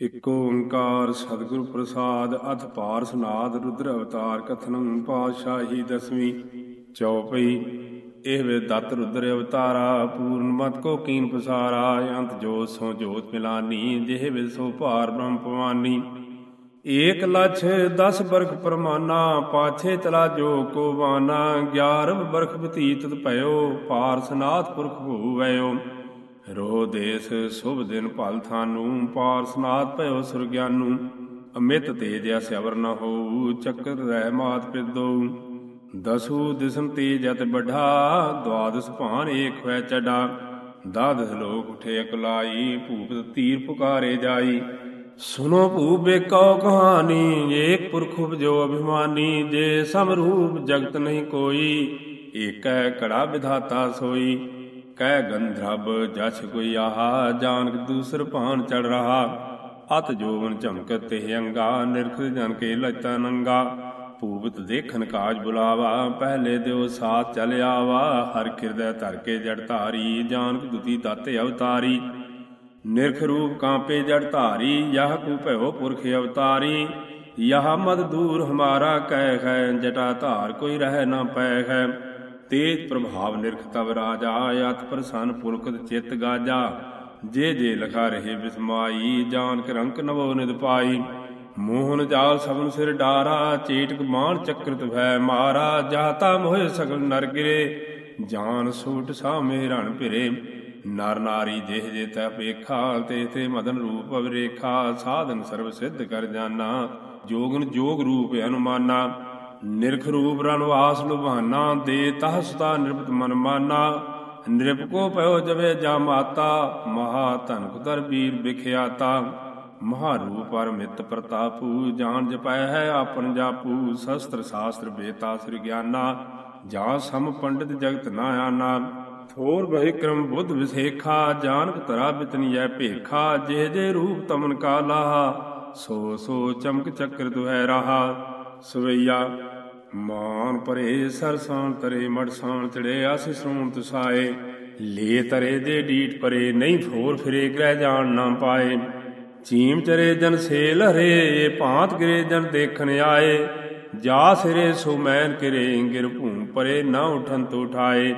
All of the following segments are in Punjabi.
ਇਕ ਓੰਕਾਰ ਸਤਿਗੁਰ ਪ੍ਰਸਾਦ, ਅਥ ਪਾਰ ਸਨਾਦ, ਰੁਦਰ ਅਵਤਾਰ ਕਥਨੰ ਪਾਤਸ਼ਾਹੀ ਦਸਵੀਂ ਚੌਪਈ ਇਹ ਵੇ ਦਤ ਰੁਦਰ ਅਵਤਾਰਾ, ਪੂਰਨ ਮਤ ਕੋ ਕੀਨ ਪਸਾਰਾ, ਅੰਤ ਜੋਤ ਸੋ ਜੋਤ ਮਿਲਾਨੀ, ਜਿਹ ਵੇ ਸੋ ਭਾਰ ਬ੍ਰਹਮ ਭਵਾਨੀ। ਏਕ ਲਛ 10 ਬਰਖ ਪਰਮਾਨਾ, ਪਾਛੇ ਤਲਾ ਜੋ ਕੋ ਵਾਨਾ 11 ਬਰਖ ਬਤੀਤ ਭਇਓ ਪਾਰ ਸਨਾਤ ਪੁਰਖ ਭੂਵੈਓ ਰੋ ਦੇਸ, ਸੁਭ ਦਿਨ ਭਲ ਪਾਰ ਸਨਾਤ ਭਇਓ ਸੁਰਗਿਆਨੂ ਅਮਿਤ ਤੇਜ ਅਸਿਆਵਰ ਨ ਹੋਊ, ਚੱਕਰ ਰਹਿ ਮਾਤ ਪਿਦੋ। ਦਸੂ ਦਿਸਮ ਤੇਜ ਅਤ ਬਢਾ ਦਵਾਦਸ ਭਾਨ ਏਕ ਹੋਇ ਚੜਾ ਦਾਦਸ ਲੋਕ ਉਠੇ ਅਕਲਾਈ ਭੂਪਤ ਤੀਰ ਪੁਕਾਰੇ ਜਾਈ। ਸੁਨੋ ਭੂਪੇ ਕਉ ਕਹਾਣੀ, ਏਕ ਪੁਰਖ ਉਪਜੋ ਅਭਿਮਾਨੀ। ਜੇ ਸਮ ਰੂਪ ਜਗਤ ਨਹੀਂ ਕੋਈ, ਏਕੈ ਕੜਾ ਵਿਧਾਤਾ ਸੋਈ। ਕਹਿ ਗੰਧਰਬ ਜਛ ਕੋਈ ਆਹਾ ਜਾਨਕ ਦੂਸਰ ਭਾਨ ਚੜ ਰਹਾ। ਅਤ ਜੋਵਨ ਝਮਕ ਤੇ ਅੰਗਾ, ਨਿਰਖ ਜਨ ਕੇ ਲਚਤਾ ਨੰਗਾ। ਭੂਪਤ ਦੇਖਨ ਕਾਜ ਬੁਲਾਵਾ, ਪਹਿਲੇ ਦਿਓ ਸਾਥ ਚਲ ਆਵਾ ਹਰ ਕਿਰਦੈ ਧਰ ਕੇ ਜੜ ਧਾਰੀ ਜਾਨਕ ਦੁਤੀ ਦਾਤੇ ਅਵਤਾਰੀ। ਨਿਰਖ ਰੂਪ ਕਾਂਪੇ ਜੜ ਧਾਰੀ, ਯਹ ਕੂ ਭਇਓ ਪੁਰਖ ਅਵਤਾਰੀ। ਯਹ ਮਦ ਦੂਰ ਹਮਾਰਾ ਕਹਿ ਹੈ, ਜਟਾ ਧਾਰ ਕੋਈ ਰਹਿ ਨਾ ਪੈ ਹੈ। ਤੇਜ ਪ੍ਰਭਾਵ ਨਿਰਖ ਤਵ ਰਾਜਾ ਅਤ ਪ੍ਰਸੰਨ ਪੁਲਕਤ ਚਿਤ ਗਾਜਾ। ਜੇ ਜੇ ਲਖਾ ਰਹੇ ਬਿਸਮਾਈ ਜਾਨ ਕੇ ਰੰਕ ਨਵੋ ਨਿਦ ਪਾਈ। ਮੋਹਨ ਜਾਲ ਸਭਨ ਸਿਰ ਡਾਰਾ, ਚੇਟਕ ਮਾਨ ਚੱਕਰਤ ਭੈ ਮਾਰਾ। ਜਾਤਾ ਮੋਹਿ ਸਗਲ ਨਰ ਗਿਰੇ, ਜਾਨ ਸੂਟ ਸਾਮੇ ਰਣ ਭਿਰੇ। ਨਰ ਨਾਰੀ ਜਿਹ ਜੇ ਤੈ ਪੇਖਾ, ਤੇ ਤੇ ਮਦਨ ਰੂਪ ਅਵਰੇਖਾ। ਸਾਧਨ ਸਰਬ ਸਿੱਧ ਕਰ ਜਾਨਾ, ਜੋਗਨ ਜੋਗ ਰੂਪ ਅਨੁਮਾਨਾ। ਨਿਰਖ ਰੂਪ ਰਣਵਾਸ ਲੁਭਾਨਾ, ਦੇ ਤਹ ਨਿਰਪਤ ਮਨ ਮਾਨਾ। ਨਿਰਪ ਕੋ ਪਇਓ ਜਵੇ ਜਾ ਮਾਤਾ, ਮਹਾ ਧਨਕ ਦਰ ਵੀਰ ਵਿਖਿਆਤਾ। ਮਹਾ ਰੂਪ ਪਰ ਪ੍ਰਤਾਪੂ, ਜਾਣ ਜਪੈ ਹੈ ਆਪਨ ਜਾਪੂ। ਸ਼ਸਤਰ ਸ਼ਾਸਤਰ ਬੇਤਾ ਸ੍ਰੀ ਗਿਆਨਾ, ਜਾਂ ਸਮ ਪੰਡਿਤ ਜਗਤ ਨਾ ਆਨਾ। ਥੋਰ ਬਹਿ ਬੁੱਧ ਵਿਸੇਖਾ, ਜਾਨਕ ਤਰਾ ਬਿਤਨੀਐ ਭੇਖਾ। ਜੇ ਜੇ ਰੂਪ ਤਮਨ ਕਾਲਾ, ਸੋ ਸੋ ਚਮਕ ਚੱਕਰ ਦੁਹੈ ਰਹਾ। ਸਵਈਆ ਮਾਨ ਪਰੇ ਸਰਸਾਨ ਤਰੇ ਮੜਸਾਨ ਚੜੇ ਆਸ ਸੋਣ ਤਸਾਏ ਲੇ ਤਰੇ ਦੇ ਡੀਟ ਪਰੇ ਨਹੀਂ ਫੋਰ ਫਿਰੇ ਗ੍ਰਹਿ ਜਾਣ ਨਾ ਪਾਏ। ਚੀਮ ਚਰੇ ਜਨ ਸੇਲ ਹਰੇ, ਭਾਂਤ ਗਿਰੇ ਜਨ ਦੇਖਣ ਆਏ। ਜਾ ਸਿਰੇ ਸੋਮੈਨ ਕਿਰੇ ਗਿਰ ਭੂਮ ਪਰੇ ਨਾ ਉਠਨ ਤੋ ਉਠਾਏ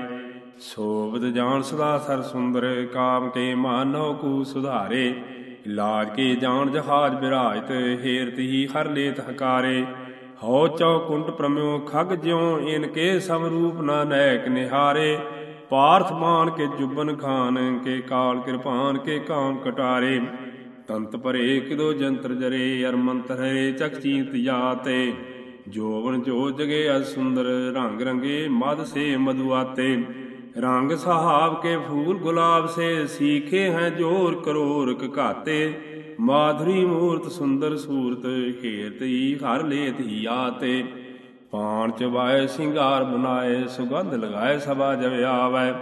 ਸੋਬਤ ਜਾਣ ਸਦਾ ਸਰ ਸੁੰਦਰ, ਕਾਮ ਕੇ ਮਾਨੋ ਕੂ ਸੁਧਾਰੇ। ਲਾਜ ਕੇ ਜਾਣ ਜਹਾਜ ਬਿਰਾਜਤ, ਹੇਰਤ ਹੀ ਹਰ ਲੇਤ ਹਕਾਰੇ। ਹਉ ਚਉ ਕੁੰਟ ਪ੍ਰਮਿਓ ਖਗ ਜਿਉ, ਇਨ ਕੇ ਸਮ ਰੂਪ ਨਾ ਨੈਕ ਨਿਹਾਰੇ। ਪਾਰਥ ਮਾਨ ਕੇ ਜੁਬਨ ਖਾਨ, ਕੇ ਕਾਲ ਕਿਰਪਾਨ, ਕੇ ਕਾਮ ਕਟਾਰੇ। ਤੰਤ ਪਰੇ ਕਿਦੋ ਜੰਤਰ ਜਰੇ, ਅਰ ਮੰਤਰ ਹੈ ਚਕ ਚੀਤ ਜਾਤੇ ਜੋਵਨ ਜੋ ਜਗੇ ਅ ਸੁੰਦਰ, ਰੰਗ ਰੰਗੇ ਮਦ ਸੇ ਮਦੁਆਤੇ ਰੰਗ ਸਹਾਬ ਕੇ ਫੂਲ ਗੁਲਾਬ ਸੇ, ਸੀਖੇ ਹੈ ਜੋਰ ਕਰੋਰ ਘਾਤੇ। ਮਾਧੁਰੀ ਮੂਰਤ ਸੁੰਦਰ ਸੂਰਤ ਖੇਤ ਹੀ ਹਰ ਲੇਤ ਹੀ ਤੇ ਪਾਣ ਚਵਾਏ ਸਿੰਗਾਰ ਬਨਾਏ ਸੁਗੰਧ ਲਗਾਏ ਸਭਾ ਜਵ ਆਵੈ।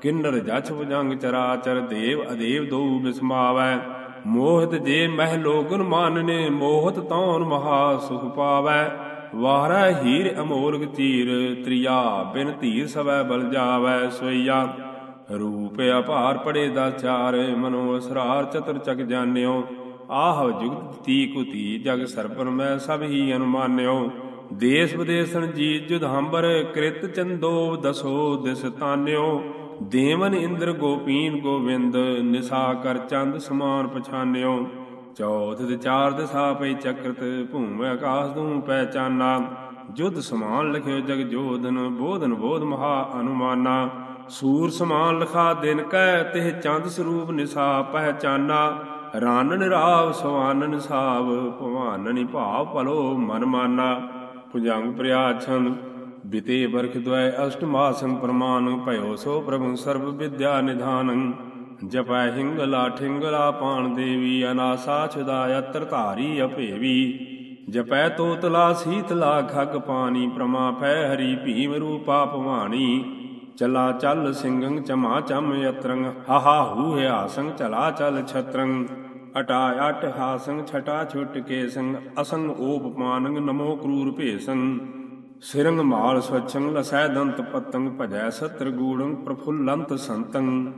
ਕਿੰਨਰ ਜਛ ਭੁਜੰਗ ਚਰਾਚਰ ਦੇਵ ਅਦੇਵ ਦੋ ਬਿਸਮਾਵੈ। ਮੋਹਤ ਜੇ ਮਹਿ ਲੋਗਨ ਮਾਨਨੇ, ਮੋਹਤ ਤੌਨ ਮਹਾ ਸੁਖ ਪਾਵੈ। ਵਾਹਰਾ ਹੀਰ ਅਮੋਰਗ ਤੀਰ ਤ੍ਰਿਆ ਬਿਨ ਧੀਰ ਸਵੈ ਬਲ ਜਾਵੈ। ਸੋਈਆ ਰੂਪ ਅਪਾਰ ਪੜੇ ਦਾ ਚਾਰ, ਮਨੋ ਅਸਰਾਰ ਚਤੁਰ ਚਕ ਜਾਣਿਓ। ਆਹ ਜੁਗਤ ਤੀ ਕੁਤੀ ਜਗ ਸਰਪਨ ਮੈਂ ਸਭ ਹੀ ਅਨੁਮਾਨਿਓ। ਦੇਸ ਵਿਦੇਸਨ ਜੀ ਜੁਧਾਂਬਰ ਕ੍ਰਿਤ ਚੰਦੋ ਦਸੋ ਦਿਸ ਤਾਨਿਓ। ਦੇਵਨ ਇੰਦਰ ਗੋਪੀਨ ਗੋਵਿੰਦ, ਨਿਸਾ ਕਰ ਚੰਦ ਸਮਾਨ ਪਛਾਨਿਓ। ਚੌਥ ਤੇ ਚਾਰ ਦਿਸਾ ਪਈ ਚਕਰਤ, ਭੂਮ ਆਕਾਸ ਤੂੰ ਪਹਿਚਾਨਾ। ਜੁਧ ਸਮਾਨ ਲਿਖਿਓ ਜਗ ਜੋਧਨ, ਬੋਧਨ ਬੋਧ ਮਹਾ ਅਨੁਮਾਨਾ। ਸੂਰ ਸਮਾਨ ਲਖਾ ਦਿਨ ਕੈ, ਤਿਹ ਚੰਦ ਸਰੂਪ ਨਿਸਾ ਪਹਿਚਾਨਾ। ਰਾਨਨ ਰਾਵ ਸਵਾਨਨ ਸਾਵ, ਭਵਾਨਨਿ ਭਾਵ ਭਲੋ ਮਨ ਮਾਨਾ। ਭੁਜੰਗ ਪ੍ਰਿਆਛਨ ਬਿਤੇ ਬਰਖ ਦੁਇ ਅਸ਼ਟਮਾਸਨ ਪ੍ਰਮਾਨ, ਭਇਓ ਸੋ ਪ੍ਰਭੂ ਸਰਬ ਵਿਦਿਆ ਨਿਧਾਨੰ। ਜਪੈ ਹਿੰਗਲਾ ਠਿੰਗਲਾ ਪਾਣ ਦੇਵੀ, ਅਨਾਸਾ ਛੁਦਾ ਧਾਰੀ ਅਭੇਵੀ। ਜਪੈ ਤੋਤਲਾ ਸੀਤਲਾ ਖਗ ਪਾਣੀ, ਪ੍ਰਮਾ ਪੈ ਹਰੀ ਭੀਮ ਰੂਪਾ ਭਵਾਨੀ। ਚਲਾ ਚੱਲ ਸਿੰਘੰ ਚਮਾ ਚਮ ਯਤਰੰਗ, ਹਾਹਾ ਹੂ ਹਿਆਸੰ ਚਲਾ ਚਲ ਛਤਰੰ ਅਟਾ ਅਟ ਹਾਸੰ ਛਟਾ ਛੁਟ ਕੇ ਅਸੰ ਅਸੰਗ ਨਮੋ ਕਰੂਰ ਭੇਸੰ। ਸਿਰੰਗ ਮਾਲ ਸਵਛੰ, ਲਸੈ ਦੰਤ ਪਤੰਗ, ਭਜੈ ਸਤਰ ਗੂੜੰ, ਪ੍ਰਫੁੱਲੰਤ ਸੰਤੰ।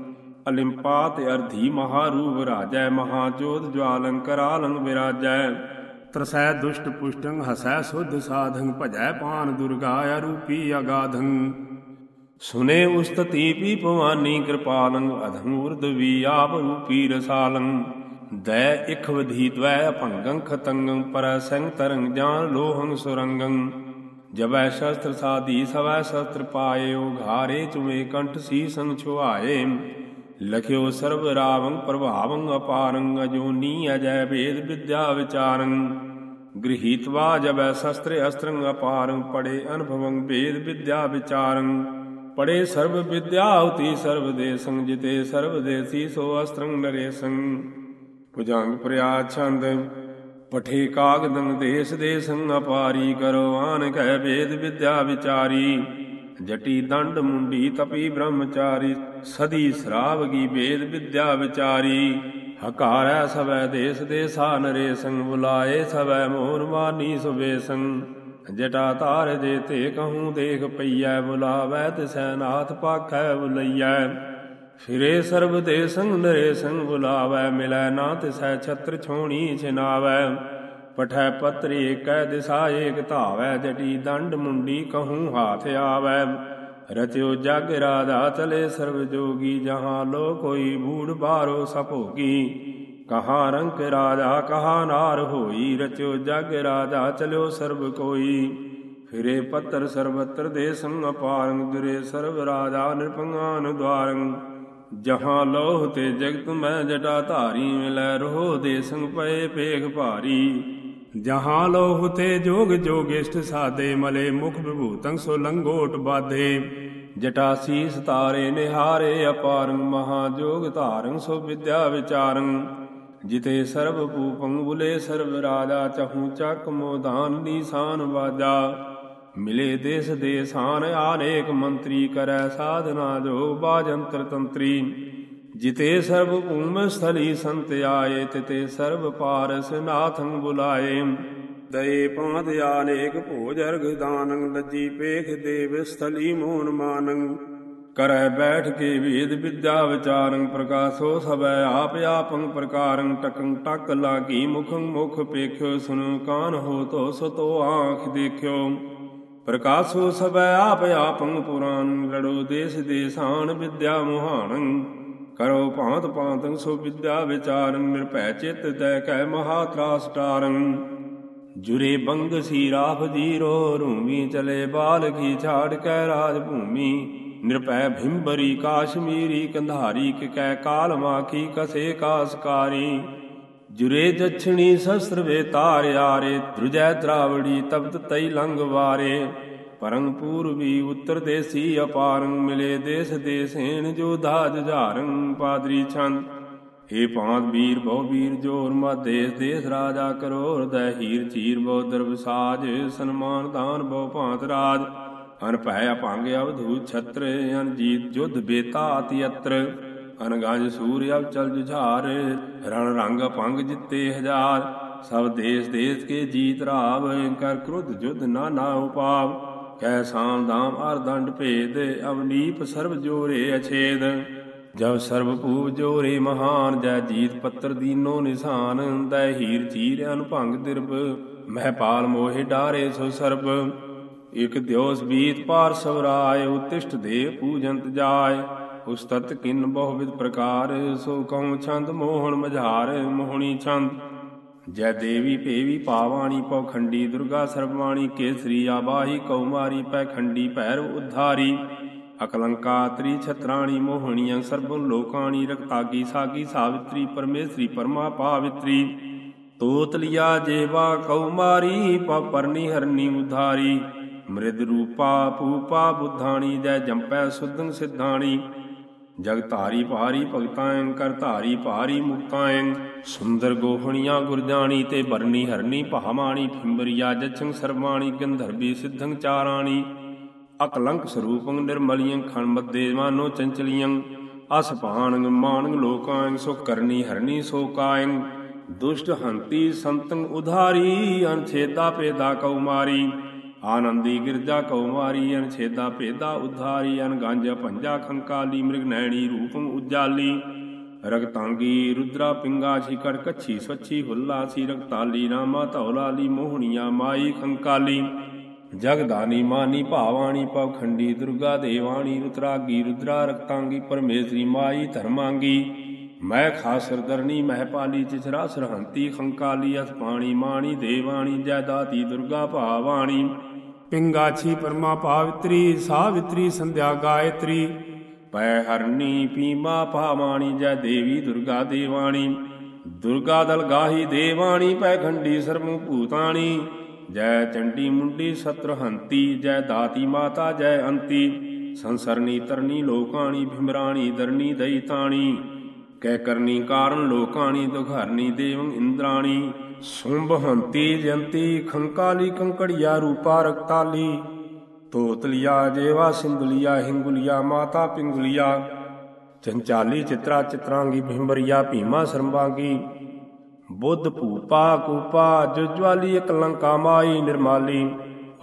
ਅਲਿੰਪਾਤ ਅਰਧੀ ਮਹਾਰੂਪ ਰਾਜੈ, ਮਹਾਜੋਤ ਜਵਾਲੰ ਕਰਾਲੰ ਵਿਰਾਜੈ। ਤਰਸੈ ਦੁਸ਼ਟ ਪੁਸ਼ਟੰ, ਹਸੈ ਸੁਧ ਸਾਧੰ, ਭਜੈ ਪਾਨ ਦੁਰਗਾ ਅਰੂਪੀ ਅਗਾਧੰ। ਸੁਨੇ ਉਸਤਤੀ ਪੀ ਭਵਾਨੀ ਕਿਰਪਾਲੰ ਅਧੰ ਉਰਦਵੀ ਆਪ ਰੂਪੀ ਰਸਾਲੰ ਦੈ ਇਖ ਵਧੀ ਦ્વੈ ਅਭੰਗੰ ਖਤੰਗੰ ਪਰ ਸੰਗ ਤਰੰਗ ਜਾਨ ਲੋਹੰ ਸੁਰੰਗੰ। ਜਬੈ ਸ਼ਸਤਰ ਸਾਧੀ ਸਵੈ ਸ਼ਸਤਰ ਪਾਇਓ, ਘਾਰੇ ਚੁਮੇ ਕੰਠ ਸੀ ਸੰਗ ਛੁਆਏ ਲਖਿਓ ਸਰਬ ਰਾਵੰ ਪ੍ਰਭਾਵੰ ਅਪਾਰੰ, ਅਜੋਨੀ ਅਜੈ ਭੇਦ ਵਿਦਿਆ ਵਿਚਾਰੰ। ਗ੍ਰਹੀਤਵਾ ਜਬੈ ਸ਼ਸਤਰ ਅਸਤਰੰ ਅਪਾਰੰ, ਪੜੇ ਅਨੁਭਵੰ ਭੇਦ ਵਿਦਿਆ ਵਿਚਾਰੰ। ਪੜੇ ਸਰਬ ਵਿਦਿਆ ਉਤੀ ਸਰਬ ਦੇ ਸੰਗ, ਜਿਤੇ ਸਰਬ ਦੇਸੀ ਸੋ ਅਸਤਰੰ ਨਰੇਸੰ ਭੁਜੰਗ ਪ੍ਰਿਆ ਛੰਦ, ਪਠੇ ਕਾਗਦੰ ਦੇਸ ਦੇ ਸੰਗ, ਅਪਾਰੀ ਕਰੋ ਆਨ ਕਹਿ ਵੇਦ ਵਿਦਿਆ ਵਿਚਾਰੀ। ਜਟੀ ਦੰਡ ਮੁੰਡੀ ਤਪੀ ਬ੍ਰਹਮਚਾਰੀ, ਸਦੀ ਸਰਾਵਗੀ ਵੇਦ ਵਿਦਿਆ ਵਿਚਾਰੀ। ਹਕਾਰੈ ਸਵੈ ਦੇਸ ਦੇਸਾ ਨਰੇ ਸੰਗ, ਬੁਲਾਏ ਸਵੈ ਮੋਰ ਮਾਨੀ ਸੁਬੇ ਸੰਗ। ਜਟਾ ਤਾਰ ਦੇ ਤੇ ਕਹੂੰ ਦੇਖ ਪਈਐ, ਬੁਲਾਵੈ ਤਿਸੈ ਨਾਥ ਪਾਖੈ ਬੁਲਈਐ। ਫਿਰੇ ਸਰਬ ਦੇ ਸੰਗ ਨਰੇ ਸੰਗ ਬੁਲਾਵੈ, ਮਿਲੈ ਨਾ ਤਿਸੈ ਛਤਰ ਛੋਣੀ ਛਿਨਾਵੈ। ਪਠੈ ਪਤਰੀ ਏਕੈ ਦਿਸਾ ਏਕ ਧਾਵੈ, ਜਟੀ ਦੰਡ ਮੁੰਡੀ ਕਹੂੰ ਹਾਥ ਆਵੈ। ਰਚਿਓ ਜਗ ਰਾਧਾ, ਚਲੇ ਸਰਬ ਜੋਗੀ, ਜਹਾਂ ਲੋ ਕੋਈ ਬੂੜ ਬਾਰੋ ਸਭੋਗੀ ਕਹਾ ਰੰਕ ਰਾਜਾ, ਕਹਾ ਨਾਰ ਹੋਈ, ਰਚਿਓ ਜਗ ਰਾਜਾ, ਚਲਿਓ ਸਰਬ ਕੋਈ। ਫਿਰੇ ਪੱਤਰ ਸਰਬਤਰ ਦੇ ਅਪਾਰੰ ਦੁਰੇ ਸਰਬ ਰਾਜਾ ਨਿਰਪੰਗਾਨ ਦਵਾਰੰ ਜਹਾਂ ਲੋਹ ਤੇ ਜਗਤ ਮੈਂ ਜਟਾ ਧਾਰੀ, ਮਿਲੈ ਰੋਹ ਦੇ ਸੰਗ ਪਏ ਪੇਖ ਭਾਰੀ। ਜਹਾਂ ਲੋਹ ਤੇ ਜੋਗ ਜੋਗਿਸ਼ਟ ਸਾਦੇ, ਮਲੇ ਮੁਖ ਵਿਭੂਤੰ ਸੋ ਲੰਗੋਟ ਬਾਧੇ। ਜਟਾ ਸੀਸ ਤਾਰੇ ਨਿਹਾਰੇ ਅਪਾਰੰ ਮਹਾ ਜੋਗ ਧਾਰੰ ਸੋ ਵਿਦਿਆ ਵਿਚਾਰੰ ਜਿਤੇ ਸਰਬ ਪੂਪੰ ਬੁਲੇ ਸਰਬ ਰਾਜਾ, ਚਹੂ ਚੱਕ ਮੋਦਾਨ ਨੀਸਾਨ ਬਾਜਾ ਮਿਲੇ ਦੇਸ ਦੇਸਾਨ ਆਨੇਕ ਮੰਤਰੀ ਕਰੈ ਸਾਧਨਾ ਜੋ ਬਾਜੰਤਰ ਤੰਤਰੀ। ਜਿਤੇ ਸਰਬ ਭੂਮ ਸਥਲੀ ਸੰਤ ਆਏ, ਤਿਤੇ ਸਰਬ ਪਾਰਸ ਨਾਥੰ ਬੁਲਾਏ। ਦਏ ਪਾਂਦ ਆਨੇਕ ਭੋਜ ਅਰਗ ਦਾਨੰ, ਲੱਜੀ ਪੇਖ ਦੇਵ ਸਥਲੀ ਮੋਨ ਮਾਨੰ। ਕਰੈ ਬੈਠ ਕੇ ਵੇਦ ਵਿਦਿਆ ਵਿਚਾਰੰ ਪ੍ਰਕਾਸ਼ੋ ਸਭੈ ਆਪ ਆਪੰ ਪ੍ਰਕਾਰੰ ਟਕੰ ਟਕ ਲਾਗੀ ਮੁਖੰ ਮੁਖ ਪੇਖਿਓ ਸੁਨੁ ਕਾਨ ਹੋ ਤੋ ਸਤੋ ਆਂਖ ਦੇਖਿਓ। ਪ੍ਰਕਾਸ਼ੋ ਸਭੈ ਆਪ ਆਪੰ ਪੁਰਾਨ ਲੜੋ ਦੇਸ ਦੇਸਾਨ ਵਿਦਿਆ ਮੁਹਾਨੰ ਕਰੋ ਭਾਂਤ ਭਾਂਤੰ ਸੋ ਵਿਦਿਆ ਵਿਚਾਰੰ ਨਿਰਭੈ ਚਿਤ ਦੈ ਕੈ ਮਹਾ ਤਰਾਸ ਟਾਰੰ ਜੁਰੇ ਬੰਗ ਸੀ ਰਾਫ ਜੀਰੋ ਰੂਮੀ ਚਲੇ ਬਾਲ ਕੀ ਛਾੜ ਕੈ ਰਾਜ ਭੂਮੀ ਨਿਰਪੈ ਭਿੰਬਰੀ ਕਾਸ਼ਮੀਰੀ ਕੰਧਾਰੀ ਕੈ ਕਾਲ ਮਾਖੀ ਕਸੇ ਕਾਸਕਾਰੀ। ਜੁਰੇ ਜਛਣੀ ਸ਼ਸਤਰ ਵੇ ਤਾਰਿਆਰੇ ਦ੍ਰੁਜੈ ਤਰਾਵੜੀ ਤਪਤ ਤਈ ਲੰਗ ਵਾਰੇ। ਪਰੰ ਪੂਰਬੀ ਉੱਤਰ ਦੇਸੀ ਅਪਾਰੰ ਮਿਲੇ ਦੇਸ ਦੇਸੇਨ ਜੋ ਦਾਜ ਜੁਝਾਰੰ ਪਾਦਰੀ ਛੰਦ। ਹੇ ਪਾਂਤ ਵੀਰ, ਬਹੁ ਵੀਰ, ਜੋਰ ਮਾ ਦੇਸ ਦੇਸ ਰਾਜਾ ਕਰੋਰ ਦੈ ਹੀਰ, ਚੀਰ, ਬਹੁ ਦਰਬ ਸਾਜ, ਸਨਮਾਨ, ਦਾਨ, ਬਹੁ ਭਾਂਤ ਰਾਜ। ਅਨ ਭੈ ਅਭੰਗ ਅਵਧੂ ਛਤਰ ਅਨ ਜੀਤ ਜੁਧ ਬੇਤਾ ਅਤਿ ਅਤਰ। ਅਨ ਗੰਜ ਸੂਰ ਅਵ ਚਲ ਜੁਝਾਰ, ਰਣ ਰੰਗ ਅਪੰਗ ਜਿੱਤੇ ਹਜ਼ਾਰ। ਸਭ ਦੇਸ ਦੇਸ ਕੇ ਜੀਤ ਰਾਵ, ਕਰ ਕ੍ਰੁਧ ਜੁਧ ਨਾ ਉਪਾਵ। ਕੈ ਸਾਮ ਦਾਮ ਅਰ ਦੰਡ ਭੇਦ ਅਵਨੀਪ ਸਰਬ ਜੋਰੇ ਅਛੇਦ। ਜਬ ਸਰਬ ਪੂਜ ਜੋਰੇ ਮਹਾਨ, ਜੈ ਜੀਤ ਪੱਤਰ ਦੀਨੋ ਨਿਸ਼ਾਨ। ਦੈ ਹੀਰ ਚੀਰ ਅਨਭੰਗ ਦਿਰਬ ਮਹਿਪਾਲ ਮੋਹਿ ਡਾਰੇ ਸੋ ਸਰਬ। ਇਕ ਦਿਉਸ ਬੀਤ ਪਾਰ ਸਵਰਾਇ ਉਤਿਸ਼ਟ ਦੇ ਪੂਜੰਤ ਜਾਏ। ਉਸਤਤ ਕਿਨ ਬਹੁ ਵਿਦ ਪ੍ਰਕਾਰ, ਸੋ ਕਉ ਛੰਦ ਮੋਹਣ ਮਝਾਰ, ਮੋਹਣੀ ਛੰਦ। ਜੈ ਦੇਵੀ ਭੇਵੀ ਪਾਵਾਣੀ ਪੌਖੰਡੀ ਦੁਰਗਾ ਸਰਬਵਾਣੀ ਕੇਸਰੀ ਆਬਾਹੀ ਕੌਮਾਰੀ ਪੈਖੰਡੀ ਭੈਰਵ ਉਧਾਰੀ। ਅਕਲੰਕਾ ਤ੍ਰੀ ਛਤਰਾਣੀ ਮੋਹਣੀਆਂ ਸਰਬੰ ਲੋਕਾਣੀ, ਰਕਤਾਗੀ ਸਾਗੀ ਸਾਵਿਤਰੀ, ਪਰਮੇਸ਼ਰੀ ਪਰਮਾ ਪਾਵਿਤਰੀ। ਤੋਤ ਲਿਆ ਜੇਵਾ ਕਉਮਾਰੀ ਪਰਨੀ ਹਰਨੀ ਉਧਾਰੀ। ਮ੍ਰਿਦ ਰੂਪਾ ਪੂਪਾ ਬੁੱਧਾਣੀ ਜੈ ਜੰਪੈ ਸੁਧੰ ਸਿਧਾਣੀ। ਜਗ ਧਾਰੀ ਭਾਰੀ ਭਗਤਾਂ ਕਰ ਧਾਰੀ ਭਾਰੀ ਮੁਕਤਾਂ ਸੁੰਦਰ ਗੋਹਣੀਆਂ ਗੁਰਜਾਣੀ ਤੇ ਬਰਨੀ ਹਰਨੀ ਭਾਮਾਣੀ ਫਿੰਬਰੀਆ ਜਛੰ ਸਰਵਾਣੀ ਗੰਧਰਵੀ ਸਿੱਧੰ ਚਾਰਾਣੀ। ਅਕਲੰਕ ਸਰੂਪੰ ਨਿਰਮਲੀਆਂ ਖਣਮਦੇ ਮਾਨੋ ਚੰਚਲੀਆਂ ਅਸ ਭਾਣੰ ਮਾਨੰ ਲੋਕਾਂ ਸੁ ਕਰਨੀ ਹਰਨੀ ਸੋ ਕਾਇੰ ਦੁਸ਼ਟ ਹੰਤੀ ਸੰਤੰ ਉਧਾਰੀ ਅਨਛੇਦਾ ਪੇਦਾ ਕਉਮਾਰੀ। ਆਨੰਦੀ ਗਿਰਜਾ ਕਉਮਾਰੀ ਅਨ ਛੇਦਾ ਭੇਦਾ ਉਧਾਰੀ ਅਨ ਗੰਜ ਭੰਜਾ ਖੰਕਾਲੀ ਮ੍ਰਿਗਨੈਣੀ ਰੂਪਮ ਉਜਾਲੀ। ਰਗਤਾਂਗੀ ਰੁਦਰਾ ਪਿੰਗਾ ਛਿਕੜ ਕੱਛੀ ਸਵੱਛੀ ਹੁੱਲਾ ਸੀ ਰਗਤਾਲੀ ਨਾਮਾ ਧੌਲਾਲੀ ਮੋਹਣੀਆਂ ਮਾਈ ਖੰਕਾਲੀ। ਜਗਦਾਨੀ ਮਾਨੀ ਭਾਵਾਣੀ ਪਵਖੰਡੀ ਦੁਰਗਾ ਦੇਵਾਣੀ ਰੁਤਰਾਗੀ ਰੁਦਰਾ ਰਗਤਾਂਗੀ ਪਰਮੇਸ਼ਰੀ ਮਾਈ ਧਰਮਾਂਗੀ। ਮੈਂ ਖਾਸਰ ਦਰਨੀ ਮਹਿਪਾਲੀ ਚਿਚਰਾ ਸਰਹੰਤੀ ਖੰਕਾਲੀ ਅਸਪਾਣੀ ਮਾਣੀ ਦੇਵਾਣੀ ਜੈਦਾਤੀ ਦੁਰਗਾ ਭਾਵਾਣੀ। ਪਿੰਗਾਛੀ ਪਰਮਾ ਪਾਵਿਤਰੀ ਸਾਵਿਤਰੀ, ਸੰਧਿਆ ਗਾਇਤਰੀ। ਪੈ ਹਰਨੀ ਪੀਮਾ ਭਾਵਾਣੀ, ਜੈ ਦੇਵੀ ਦੁਰਗਾ ਦੇਵਾਣੀ। ਦੁਰਗਾ ਦਲ ਗਾਹੀ ਦੇਵਾਣੀ, ਪੈ ਖੰਡੀ ਸਰਮੂ ਭੂਤਾਣੀ। ਜੈ ਚੰਡੀ ਮੁੰਡੀ ਸਤਰਹੰਤੀ, ਜੈ ਦਾਤੀ ਮਾਤਾ, ਜੈ ਅੰਤੀ। ਸੰਸਰਨੀ ਤਰਨੀ ਲੋਕਾਣੀ, ਭਿਮਰਾਣੀ ਦਰਨੀ ਦਈਤਾਣੀ। ਕਹਿ ਕਰਨੀ ਕਾਰਨ ਲੋਕਾਣੀ, ਦੁਖਰਨੀ ਦੇਵੰ ਇੰਦਰਾਣੀ। ਸੁੰਭ ਹੰਤੀ ਜੰਤੀ ਖੰਕਾਲੀ ਕੰਕੜਿਆ ਰੂਪਾ ਰਕਤਾਲੀ ਤੋਤਲੀਆ ਜੇਵਾ ਸਿੰਧੁਲੀਆ ਹਿੰਗੁਲੀਆ ਮਾਤਾ ਪਿੰਗੁਲੀਆ ਚੰਚਾਲੀ ਚਿਤਰਾ ਚਿਤਰਾਂਗੀ ਭਿੰਬਰੀਆ, ਭੀਮਾ ਸਰੰਬਾਂਗੀ। ਬੁੱਧ ਭੂਪਾ ਕੂਪਾ ਜੁਜਵਾਲੀ ਇਕਲੰਕਾ ਮਾਈ ਨਿਰਮਾਲੀ।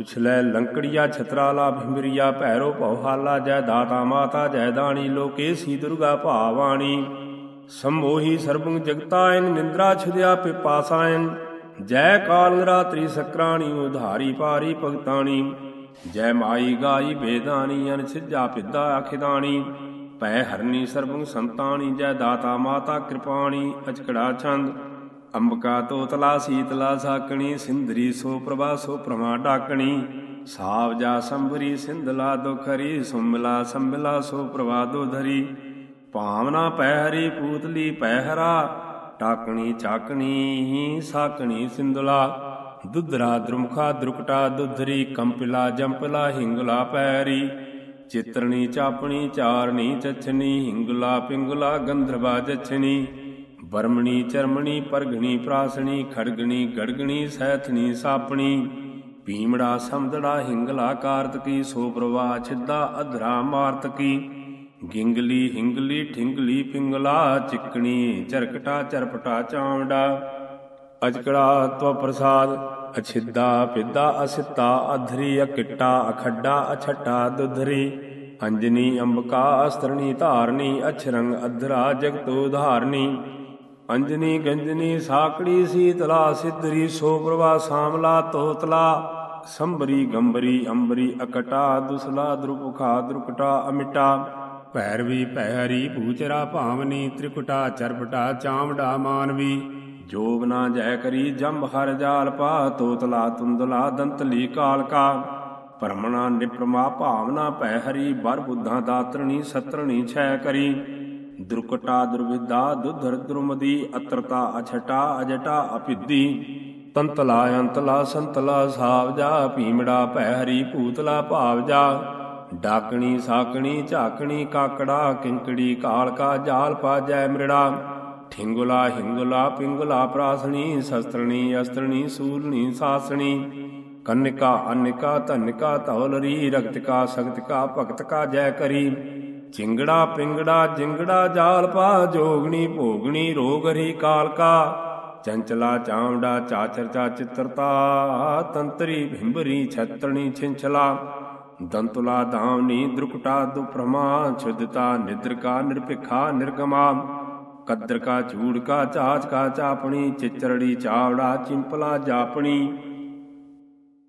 ਉਛਲੇ ਲੰਕੜੀਆ ਛਤਰਾਲਾ ਭਿੰਬਰੀਆ, ਭੈਰੋ ਭਉਹਾਲਾ, ਜੈ ਦਾਤਾ ਮਾਤਾ, ਜੈ ਦਾਣੀ, ਲੋਕੇਸੀ ਦੁਰਗਾ ਭਾਵਾਣੀ। ਸੰਮੋਹੀ ਸਰਬੰ ਜਗਤਾਇਨ ਨਿੰਦਰਾ ਛੁਦਿਆ ਪਿਪਾਸਾਇਨ। ਜੈ ਕਾਲ ਰਾਤਰੀ ਸਕਰਾਣੀ, ਉਧਾਰੀ ਪਾਰੀ ਭਗਤਾਣੀ। ਜੈ ਮਾਈ ਗਾਈ ਬੇਦਾਨੀ ਅਨ ਛਿਜਾ ਪਿੱਦਾ ਅਖਿਦਾਣੀ। ਭੈ ਹਰਨੀ ਸਰਬੰ ਸੰਤਾਣੀ, ਜੈ ਦਾਤਾ ਮਾਤਾ ਕਿਰਪਾਣੀ, ਅਚਕੜਾ ਛੰਦ। ਅੰਬਕਾ ਤੋਤਲਾ ਸੀਤਲਾ ਸਾਕਣੀ ਸਿੰਧਰੀ ਸੋ ਪ੍ਰਭਾ ਸੋ ਪ੍ਰਮਾ ਡਾਕਣੀ ਸਾਵ ਜਾ ਸੰਭਰੀ, ਸਿੰਧਲਾ ਦੁਖਰੀ, ਸੁਮਲਾ ਸੰਭਲਾ ਸੋ ਪ੍ਰਭਾ ਦੋ ਧਰੀ ਭਾਵਨਾ ਪਹਿਰੀ ਪੂਤਲੀ ਪੈ ਟਾਕਣੀ ਚਾਕਣੀ ਸਾਕਣੀ ਸਿੰਦਲਾ। ਦੁਧਰਾ ਦ੍ਰੁਮਖਾ ਦ੍ਰੁਕਟਾ ਦੁਧਰੀ, ਕੰਪਿਲਾ ਜੰਪਲਾ ਹਿੰਗਲਾ ਪੈਰੀ। ਚਿਤਰਣੀ ਚਾਪਣੀ, ਚਾਰਣੀ ਚਛਣੀ, ਹਿੰਗਲਾ ਪਿੰਗਲਾ ਗੰਧਰਵਾ ਜਛਣੀ। ਬਰਮਣੀ ਚਰਮਣੀ, ਪਰਗਣੀ ਪ੍ਰਾਸਣੀ, ਖੜਗਣੀ ਗੜਗਣੀ, ਸੈਥਣੀ ਸਾਪਣੀ। ਭੀਮੜਾ ਸਮਦੜਾ ਹਿੰਗਲਾ ਕਾਰਤਕੀ, ਸੋਪਰਵਾ ਛਿੱਦਾ ਅਧਰਾ ਮਾਰਤਕੀ। ਗਿੰਗਲੀ ਹਿੰਗਲੀ ਠਿੰਗਲੀ ਪਿੰਗਲਾ ਚਿਕਣੀ ਚਰਕਟਾ ਚਰਪਟਾ ਚਾਵੜਾ ਅਜਕੜਾ ਤਵ ਪ੍ਰਸਾਦ, ਅਛਿੱਦਾ ਪਿੱਦਾ ਅਸਿੱਤਾ ਅਧਰੀ, ਅਕਿੱਟਾ ਅਖੱਡਾ ਅਛੱਟਾ ਦੁਧਰੀ। ਅੰਜਨੀ ਅੰਬਕਾ ਅਸਤਰਣੀ ਧਾਰਨੀ, ਅਛਰੰਗ ਅਧਰਾ ਜਗਤੋ ਧਾਰਨੀ। ਅੰਜਨੀ ਗੰਜਨੀ ਸਾਕੜੀ ਸੀਤਲਾ ਸਿੱਧਰੀ, ਸੋਪਰਵਾ ਸਾਮਲਾ ਤੋਤਲਾ। ਸੰਬਰੀ ਗੰਬਰੀ ਅੰਬਰੀ ਅਕਟਾ, ਦੁਸਲਾ ਦ੍ਰੁਪਖਾ ਦ੍ਰੁਕਟਾ ਅਮਿਟਾ। ਭੈਰਵੀ ਭੈਰੀ ਭੂਚਰਾ ਭਾਵਨੀ, ਤ੍ਰਿਕੁਟਾ ਚਰਪਟਾ ਚਾਮੜਾ ਮਾਨਵੀ। ਜੋਗ ਨਾ ਜੈ ਕਰੀ ਜੰਬ ਹਰ ਜਾਲ ਪਾ, ਤੋਤਲਾ ਤੁੰਦਲਾ ਦੰਤਲੀ ਕਾਲਕਾ ਭਰਮਣਾ ਨਿਪਰਮਾ ਭਾਵਨਾ ਭੈ ਹਰੀ, ਬਰ ਬੁੱਧਾ ਦਾਤਰਣੀ ਸਤਰਣੀ ਛੈ ਕਰੀ। ਦੁਰਕਟਾ ਦੁਰਵਿਦਾ ਦੁਧਰ ਦੁਰਮਦੀ, ਅਤਰਤਾ ਅਛਟਾ ਅਜਟਾ ਅਪਿੱਦੀ ਤੰਤਲਾ ਅੰਤਲਾ ਸੰਤਲਾ ਸਾਵਜਾ, ਭੀਮੜਾ ਭੈ ਹਰੀ ਭੂਤਲਾ ਭਾਵਜਾ। ਡਾਕਣੀ, ਸਾਕਣੀ, ਝਾਕਣੀ, ਕਾਕੜਾ, ਕਿੰਕੜੀ, ਕਾਲਕਾ, ਜਾਲ ਪਾ ਜੈ ਮ੍ਰਿੜਾ। ਠਿੰਗੁਲਾ, ਹਿੰਗੁਲਾ, ਪਿੰਗੁਲਾ, ਪ੍ਰਾਸਣੀ, ਸ਼ਸਤਰਣੀ, ਅਸਤਰਣੀ ਸੂਲਣੀ ਸਾਸਣੀ। ਕੰਨਿਕਾ, ਅੰਨਿਕਾ, ਧਨਿਕਾ, ਧੌਲਰੀ, ਰਗਤਿਕਾ, ਸਗਤਿਕਾ, ਭਗਤਕਾ ਜੈ ਕਰੀ। ਚਿੰਗੜਾ, ਪਿੰਗੜਾ, ਜਿੰਗੜਾ, ਜਾਲ ਪਾ, ਜੋਗਣੀ, ਭੋਗਣੀ, ਰੋਗ ਕਾਲਕਾ। ਚੰਚਲਾ, ਚਾਮੜਾ ਚਾਚਰ ਚਾ ਚਿੱਤਰਤਾ, ਤੰਤਰੀ, ਭਿੰਬਰੀ ਛਤਣੀ ਛਿੰਛਲਾ। ਦੰਤੁਲਾ ਧਾਮਨੀ ਦ੍ਰੁਕਟਾ ਦੁਪ੍ਰਮਾ, ਛੁਦਤਾ ਨਿਦਰਕਾ ਨਿਰਭਿਖਾ ਨਿਰਗਮਾ। ਕਦਰ ਝੂੜਕਾ ਝੂੜ ਚਾਚ ਕਾ ਚਾਪਣੀ ਚਿਚਰੜੀ ਚਾਵੜਾ ਚਿੰਪਲਾ ਜਾਪਣੀ।